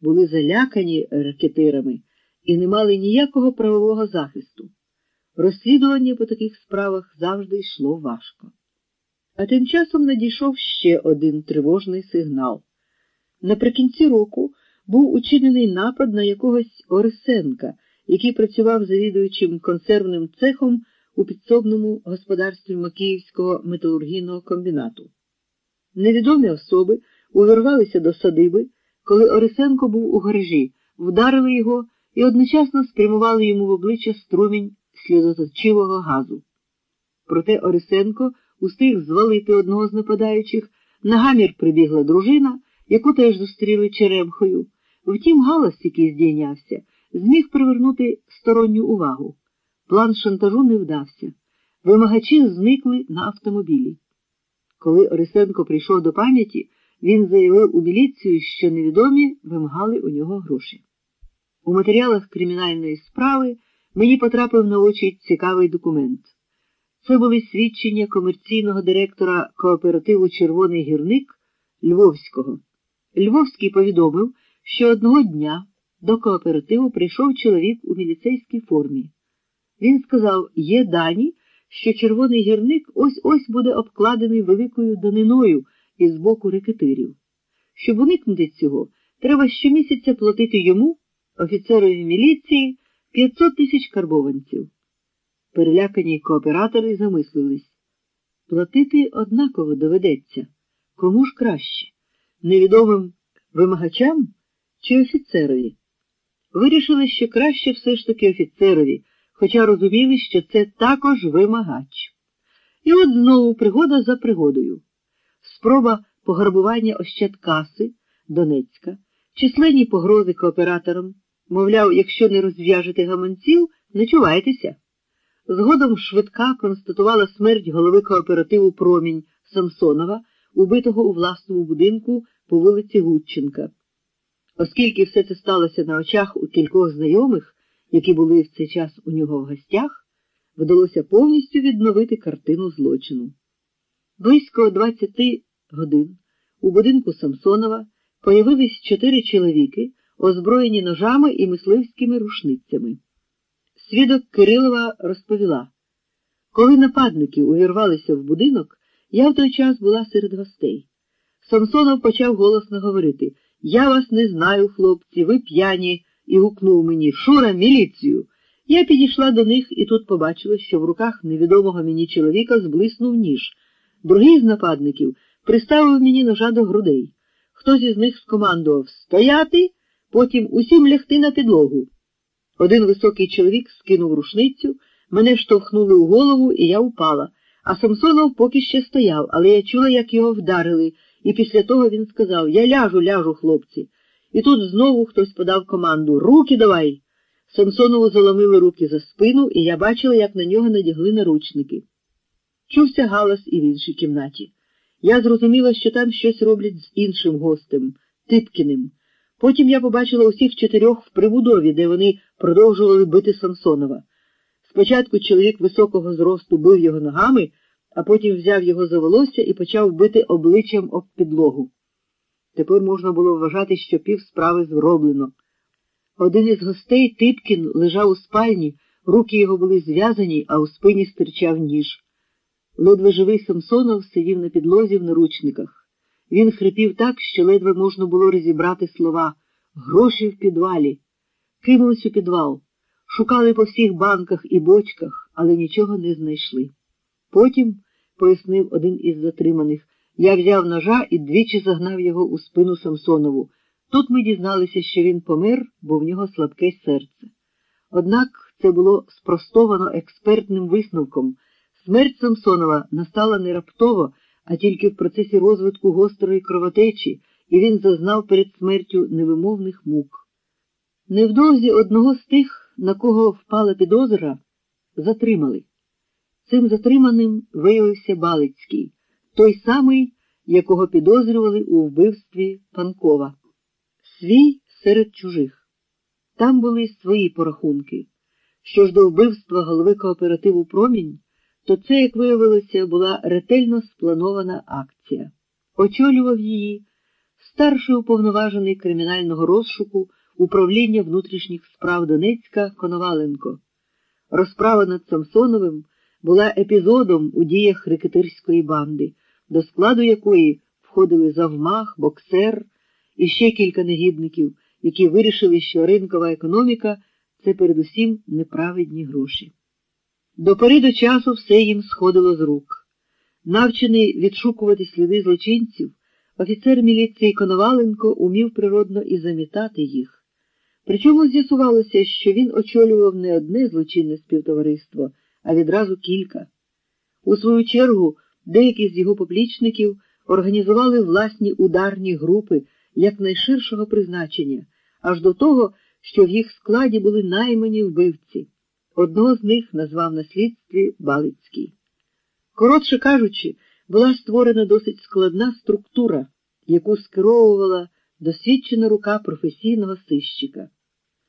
були залякані ракетирами і не мали ніякого правового захисту. Розслідування по таких справах завжди йшло важко. А тим часом надійшов ще один тривожний сигнал. Наприкінці року був учинений напад на якогось Орисенка, який працював завідуючим консервним цехом у підсобному господарстві Макіївського металургійного комбінату. Невідомі особи увірвалися до садиби, коли Орисенко був у гаражі, вдарили його і одночасно спрямували йому в обличчя струмінь сльозоточивого газу. Проте Орисенко устиг звалити одного з нападаючих, на гамір прибігла дружина, яку теж зустріли черемхою. Втім, галас, який здійнявся, зміг привернути сторонню увагу. План шантажу не вдався. Вимагачі зникли на автомобілі. Коли Орисенко прийшов до пам'яті, він заявив у міліцію, що невідомі вимагали у нього гроші. У матеріалах кримінальної справи мені потрапив на очі цікавий документ. Це були свідчення комерційного директора кооперативу Червоний гірник Львовського. Львовський повідомив, що одного дня до кооперативу прийшов чоловік у міліцейській формі. Він сказав: є дані, що червоний гірник ось ось буде обкладений великою даниною із боку рекетирів. Щоб уникнути цього, треба щомісяця платити йому, офіцерові міліції, 500 тисяч карбованців. Перелякані кооператори замислились. Платити однаково доведеться. Кому ж краще? Невідомим вимагачам чи офіцерові? Вирішили, що краще все ж таки офіцерові, хоча розуміли, що це також вимагач. І от знову пригода за пригодою. Спроба пограбування Ощадкаси Донецька, численні погрози кооператорам, мовляв, якщо не розв'яжете гаманців, не чувайтеся. Згодом швидка констатувала смерть голови кооперативу Промінь Самсонова, убитого у власному будинку по вулиці Гудченка. Оскільки все це сталося на очах у кількох знайомих, які були в цей час у нього в гостях, вдалося повністю відновити картину злочину. Близько 20 годин у будинку Самсонова появились чотири чоловіки, озброєні ножами і мисливськими рушницями. Свідок Кирилова розповіла, коли нападники увірвалися в будинок, я в той час була серед гостей. Самсонов почав голосно говорити Я вас не знаю, хлопці, ви п'яні, і гукнув мені Шура, міліцію. Я підійшла до них і тут побачила, що в руках невідомого мені чоловіка зблиснув ніж. Другий з нападників приставив мені ножа до грудей. Хтось із них скомандував Стояти, потім усім лягти на підлогу. Один високий чоловік скинув рушницю, мене штовхнули у голову, і я упала. А Самсонов поки ще стояв, але я чула, як його вдарили, і після того він сказав Я ляжу, ляжу, хлопці. І тут знову хтось подав команду Руки давай. Самсонову заломили руки за спину, і я бачила, як на нього надягли наручники. Чувся галас і в іншій кімнаті. Я зрозуміла, що там щось роблять з іншим гостем, Типкіним. Потім я побачила усіх чотирьох в прибудові, де вони продовжували бити Самсонова. Спочатку чоловік високого зросту бив його ногами, а потім взяв його за волосся і почав бити обличчям об підлогу. Тепер можна було вважати, що пів справи зроблено. Один із гостей Типкін лежав у спальні, руки його були зв'язані, а у спині стирчав ніж. Ледве живий Самсонов сидів на підлозі в наручниках. Він хрипів так, що ледве можна було розібрати слова гроші в підвалі. Кинулись у підвал, шукали по всіх банках і бочках, але нічого не знайшли. Потім, пояснив один із затриманих, я взяв ножа і двічі загнав його у спину Самсонову. Тут ми дізналися, що він помер, бо в нього слабке серце. Однак це було спростовано експертним висновком. Смерть Самсонова настала не раптово, а тільки в процесі розвитку гострої кровотечі, і він зазнав перед смертю невимовних мук. Невдовзі одного з тих, на кого впала підозра, затримали. Цим затриманим виявився Балицький, той самий, якого підозрювали у вбивстві Панкова. Свій серед чужих. Там були свої порахунки. Що ж до вбивства голови кооперативу Промінь, то це, як виявилося, була ретельно спланована акція. Очолював її старший уповноважений кримінального розшуку управління внутрішніх справ Донецька Коноваленко. Розправа над Самсоновим була епізодом у діях рекетирської банди, до складу якої входили завмах, боксер і ще кілька негідників, які вирішили, що ринкова економіка це передусім неправедні гроші. До пори до часу все їм сходило з рук. Навчений відшукувати сліди злочинців, офіцер міліції Коноваленко умів природно і замітати їх. Причому з'ясувалося, що він очолював не одне злочинне співтовариство, а відразу кілька. У свою чергу, деякі з його поплічників організували власні ударні групи якнайширшого призначення, аж до того, що в їх складі були наймані вбивці. Одного з них назвав на слідстві Балицький. Коротше кажучи, була створена досить складна структура, яку скеровувала досвідчена рука професійного сищика.